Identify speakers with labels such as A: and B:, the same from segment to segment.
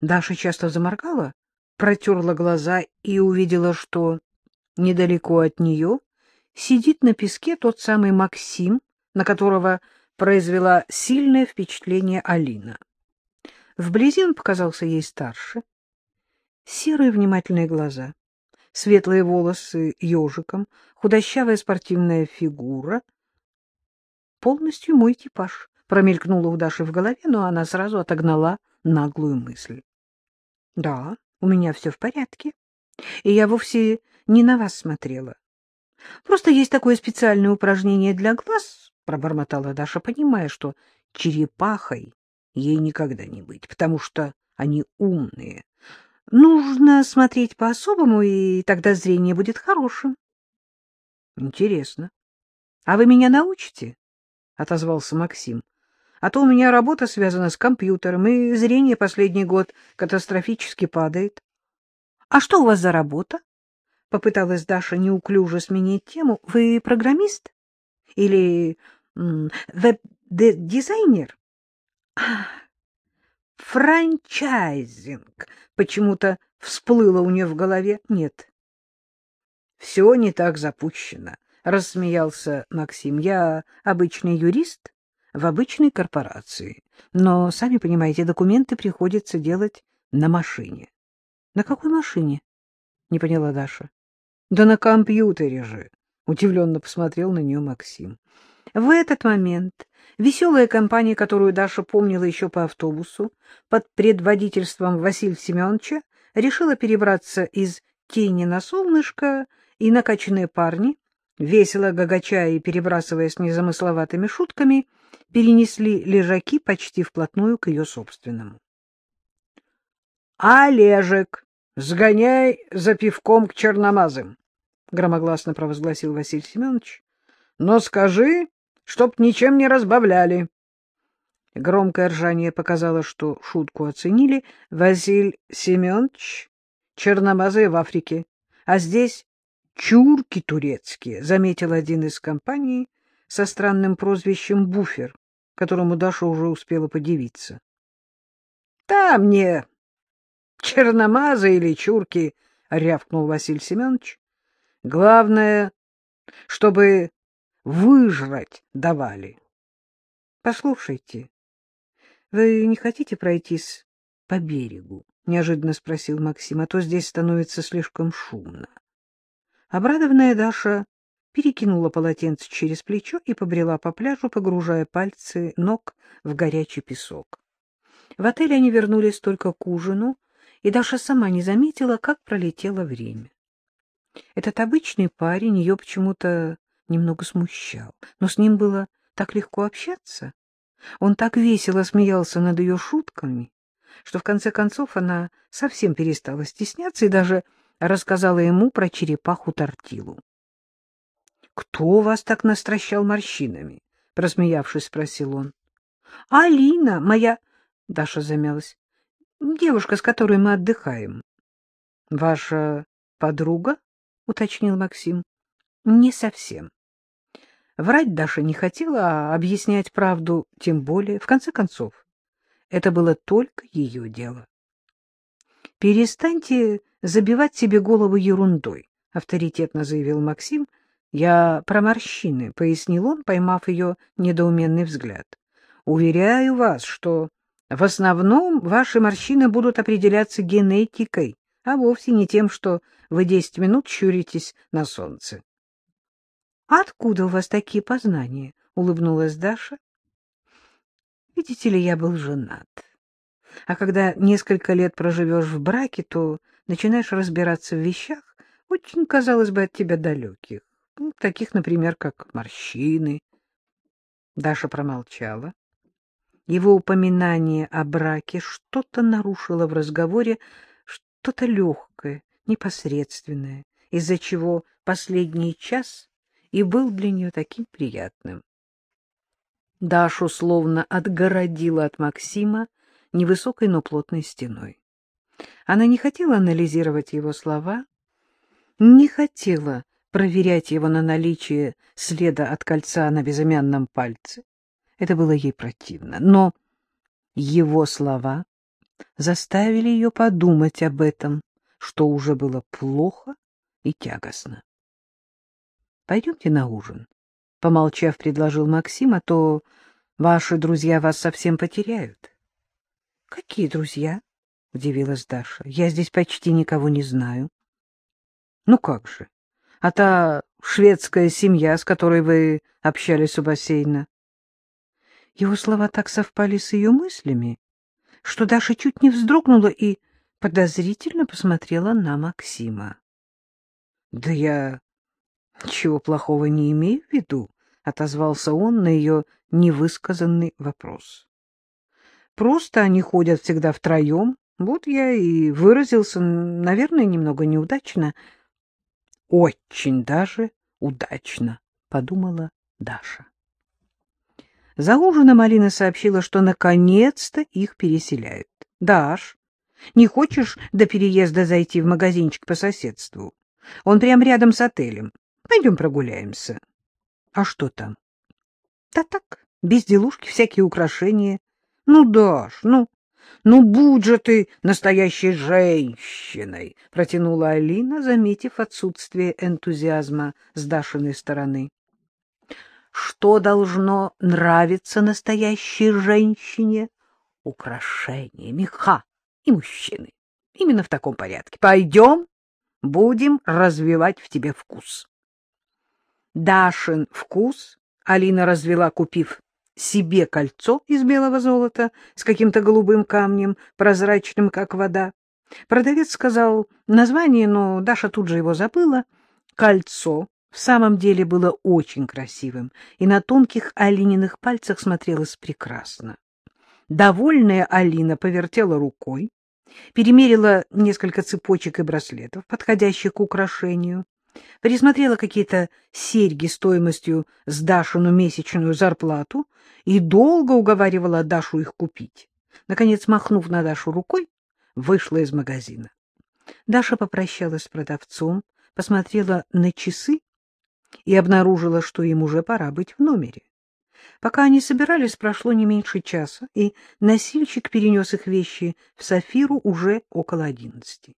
A: Даша часто заморгала, протерла глаза и увидела, что недалеко от нее сидит на песке тот самый Максим, на которого произвела сильное впечатление Алина. Вблизи он показался ей старше. Серые внимательные глаза, светлые волосы ежиком, худощавая спортивная фигура. Полностью мой типаж, промелькнула у Даши в голове, но она сразу отогнала наглую мысль. — Да, у меня все в порядке, и я вовсе не на вас смотрела. Просто есть такое специальное упражнение для глаз, — пробормотала Даша, понимая, что черепахой ей никогда не быть, потому что они умные. Нужно смотреть по-особому, и тогда зрение будет хорошим. — Интересно. А вы меня научите? — отозвался Максим. — А то у меня работа связана с компьютером, и зрение последний год катастрофически падает. — А что у вас за работа? — попыталась Даша неуклюже сменить тему. — Вы программист? Или веб-дизайнер? — Франчайзинг почему-то всплыло у нее в голове. Нет. — Все не так запущено, — рассмеялся Максим. — Я обычный юрист в обычной корпорации, но, сами понимаете, документы приходится делать на машине. — На какой машине? — не поняла Даша. — Да на компьютере же, — удивленно посмотрел на нее Максим. В этот момент веселая компания, которую Даша помнила еще по автобусу, под предводительством Василия Семеновича, решила перебраться из тени на солнышко, и накачанные парни, весело гагача и перебрасываясь незамысловатыми шутками, перенесли лежаки почти вплотную к ее собственному. — Олежек! Сгоняй за пивком к черномазым, — громогласно провозгласил Василий Семенович. — Но скажи, чтоб ничем не разбавляли. Громкое ржание показало, что шутку оценили. Василий Семенович, черномазые в Африке, а здесь чурки турецкие, — заметил один из компаний со странным прозвищем «Буфер», которому Даша уже успела подивиться. — Там мне черномазы или чурки, — рявкнул Василий Семенович. — Главное, чтобы выжрать давали. — Послушайте, вы не хотите пройтись по берегу? — неожиданно спросил Максим, — а то здесь становится слишком шумно. Обрадованная Даша перекинула полотенце через плечо и побрела по пляжу, погружая пальцы ног в горячий песок. В отеле они вернулись только к ужину, и Даша сама не заметила, как пролетело время. Этот обычный парень ее почему-то немного смущал, но с ним было так легко общаться. Он так весело смеялся над ее шутками, что в конце концов она совсем перестала стесняться и даже рассказала ему про черепаху-тортилу. — Кто вас так настращал морщинами? — просмеявшись, спросил он. — Алина, моя... — Даша замялась. — Девушка, с которой мы отдыхаем. — Ваша подруга? — уточнил Максим. — Не совсем. Врать Даша не хотела, а объяснять правду тем более. В конце концов, это было только ее дело. — Перестаньте забивать себе голову ерундой, — авторитетно заявил Максим. — Я про морщины, — пояснил он, поймав ее недоуменный взгляд. — Уверяю вас, что в основном ваши морщины будут определяться генетикой, а вовсе не тем, что вы десять минут щуритесь на солнце. — Откуда у вас такие познания? — улыбнулась Даша. — Видите ли, я был женат. А когда несколько лет проживешь в браке, то начинаешь разбираться в вещах, очень, казалось бы, от тебя далеких. Ну, таких, например, как морщины. Даша промолчала. Его упоминание о браке что-то нарушило в разговоре, что-то легкое, непосредственное, из-за чего последний час и был для нее таким приятным. Дашу словно отгородила от Максима невысокой, но плотной стеной. Она не хотела анализировать его слова, не хотела проверять его на наличие следа от кольца на безымянном пальце. Это было ей противно. Но его слова заставили ее подумать об этом, что уже было плохо и тягостно. — Пойдемте на ужин, — помолчав, предложил Максим, — а то ваши друзья вас совсем потеряют. — Какие друзья? — удивилась Даша. — Я здесь почти никого не знаю. — Ну как же? А та шведская семья, с которой вы общались у бассейна? Его слова так совпали с ее мыслями, что Даша чуть не вздрогнула и подозрительно посмотрела на Максима. — Да я ничего плохого не имею в виду, — отозвался он на ее невысказанный вопрос. — Просто они ходят всегда втроем, вот я и выразился, наверное, немного неудачно. — Очень даже удачно, — подумала Даша. За ужином Алина сообщила, что наконец-то их переселяют. — Даш, не хочешь до переезда зайти в магазинчик по соседству? Он прямо рядом с отелем. Пойдем прогуляемся. — А что там? — Да так, безделушки, всякие украшения. — Ну, Даш, ну, ну будь же ты настоящей женщиной, — протянула Алина, заметив отсутствие энтузиазма с Дашиной стороны что должно нравиться настоящей женщине? Украшения, меха и мужчины. Именно в таком порядке. Пойдем, будем развивать в тебе вкус. Дашин вкус Алина развела, купив себе кольцо из белого золота с каким-то голубым камнем, прозрачным, как вода. Продавец сказал название, но Даша тут же его забыла. Кольцо в самом деле было очень красивым, и на тонких Алининых пальцах смотрелось прекрасно. Довольная Алина повертела рукой, перемерила несколько цепочек и браслетов, подходящих к украшению, пересмотрела какие-то серьги стоимостью с Дашину месячную зарплату и долго уговаривала Дашу их купить. Наконец, махнув на Дашу рукой, вышла из магазина. Даша попрощалась с продавцом, посмотрела на часы и обнаружила, что им уже пора быть в номере. Пока они собирались, прошло не меньше часа, и носильщик перенес их вещи в Сафиру уже около одиннадцати.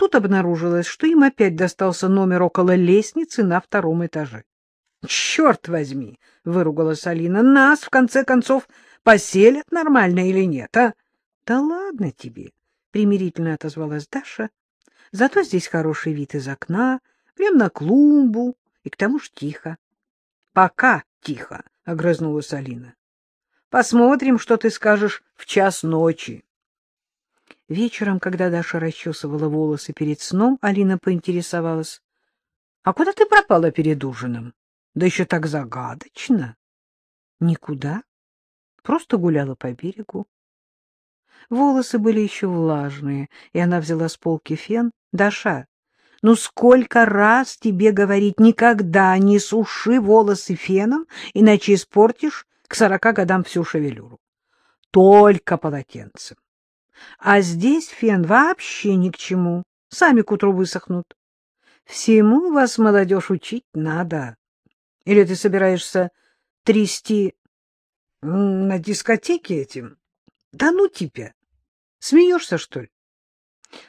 A: Тут обнаружилось, что им опять достался номер около лестницы на втором этаже. — Черт возьми! — выругалась Алина. — Нас, в конце концов, поселят нормально или нет, а? — Да ладно тебе! — примирительно отозвалась Даша. — Зато здесь хороший вид из окна, прямо на клумбу, и к тому ж тихо. — Пока тихо, — огрызнулась Алина. — Посмотрим, что ты скажешь в час ночи. Вечером, когда Даша расчесывала волосы перед сном, Алина поинтересовалась. — А куда ты пропала перед ужином? Да еще так загадочно. — Никуда. Просто гуляла по берегу. Волосы были еще влажные, и она взяла с полки фен. — Даша, ну сколько раз тебе говорить, никогда не суши волосы феном, иначе испортишь к сорока годам всю шевелюру. Только полотенцем. А здесь фен вообще ни к чему, сами к утру высохнут. Всему вас, молодежь, учить надо. Или ты собираешься трясти на дискотеке этим? Да ну тебя! Смеешься, что ли?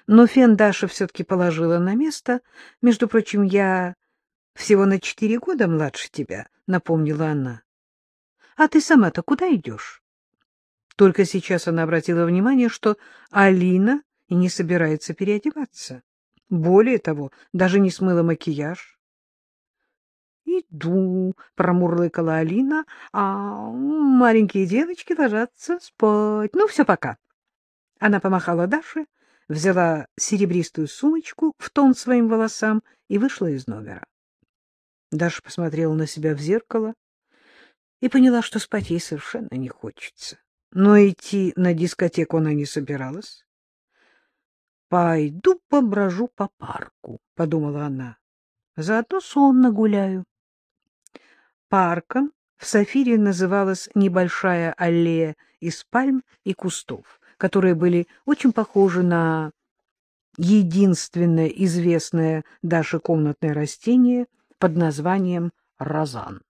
A: Но фен Даша все-таки положила на место. Между прочим, я всего на четыре года младше тебя, — напомнила она. — А ты сама-то куда идешь? Только сейчас она обратила внимание, что Алина и не собирается переодеваться. Более того, даже не смыла макияж. — Иду, — промурлыкала Алина, — а маленькие девочки ложатся спать. Ну, все, пока. Она помахала Даше, — взяла серебристую сумочку в тон своим волосам и вышла из номера. Даша посмотрела на себя в зеркало и поняла, что спать ей совершенно не хочется. Но идти на дискотеку она не собиралась. «Пойду поброжу по парку», — подумала она. «Заодно сонно гуляю». Парком в Сафире называлась небольшая аллея из пальм и кустов которые были очень похожи на единственное известное Даше комнатное растение под названием розан.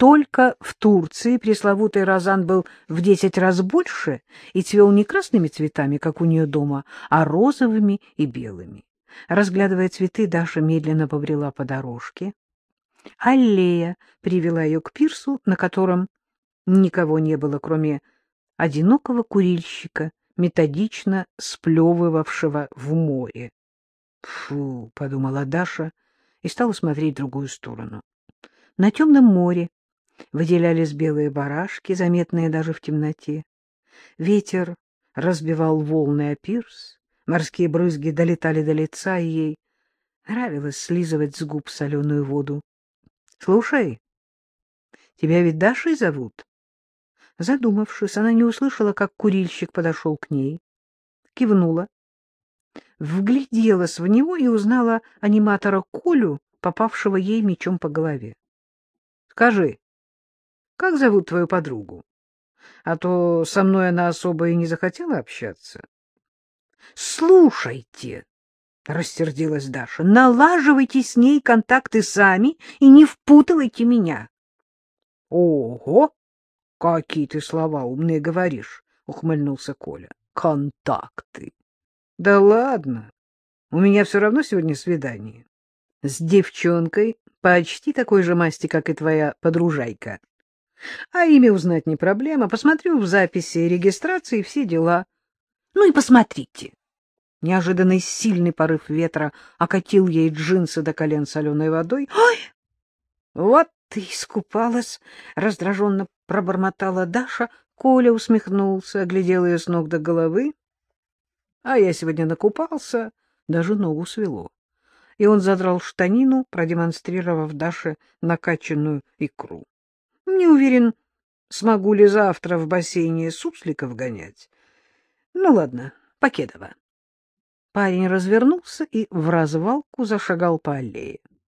A: Только в Турции пресловутый розан был в десять раз больше и цвел не красными цветами, как у нее дома, а розовыми и белыми. Разглядывая цветы, Даша медленно побрела по дорожке. Аллея привела ее к пирсу, на котором никого не было, кроме одинокого курильщика, методично сплевывавшего в море. «Фу!» — подумала Даша и стала смотреть в другую сторону. На темном море выделялись белые барашки, заметные даже в темноте. Ветер разбивал волны о пирс, морские брызги долетали до лица, и ей нравилось слизывать с губ соленую воду. — Слушай, тебя ведь Дашей зовут? Задумавшись, она не услышала, как курильщик подошел к ней, кивнула, вгляделась в него и узнала аниматора Колю, попавшего ей мечом по голове. — Скажи, как зовут твою подругу? А то со мной она особо и не захотела общаться. — Слушайте, — рассердилась Даша, — налаживайте с ней контакты сами и не впутывайте меня. — Ого! Какие ты слова умные говоришь, — ухмыльнулся Коля. — Контакты. Да ладно, у меня все равно сегодня свидание. С девчонкой почти такой же масти, как и твоя подружайка. А имя узнать не проблема. Посмотрю в записи регистрации все дела. Ну и посмотрите. Неожиданный сильный порыв ветра окатил ей джинсы до колен соленой водой. «Ой! Вот ты искупалась!» — раздраженно пробормотала Даша. Коля усмехнулся, оглядел ее с ног до головы. А я сегодня накупался, даже ногу свело. И он задрал штанину, продемонстрировав Даше накачанную икру. Не уверен, смогу ли завтра в бассейне сусликов гонять. Ну ладно, Покедова. Парень развернулся и в развалку зашагал по аллее.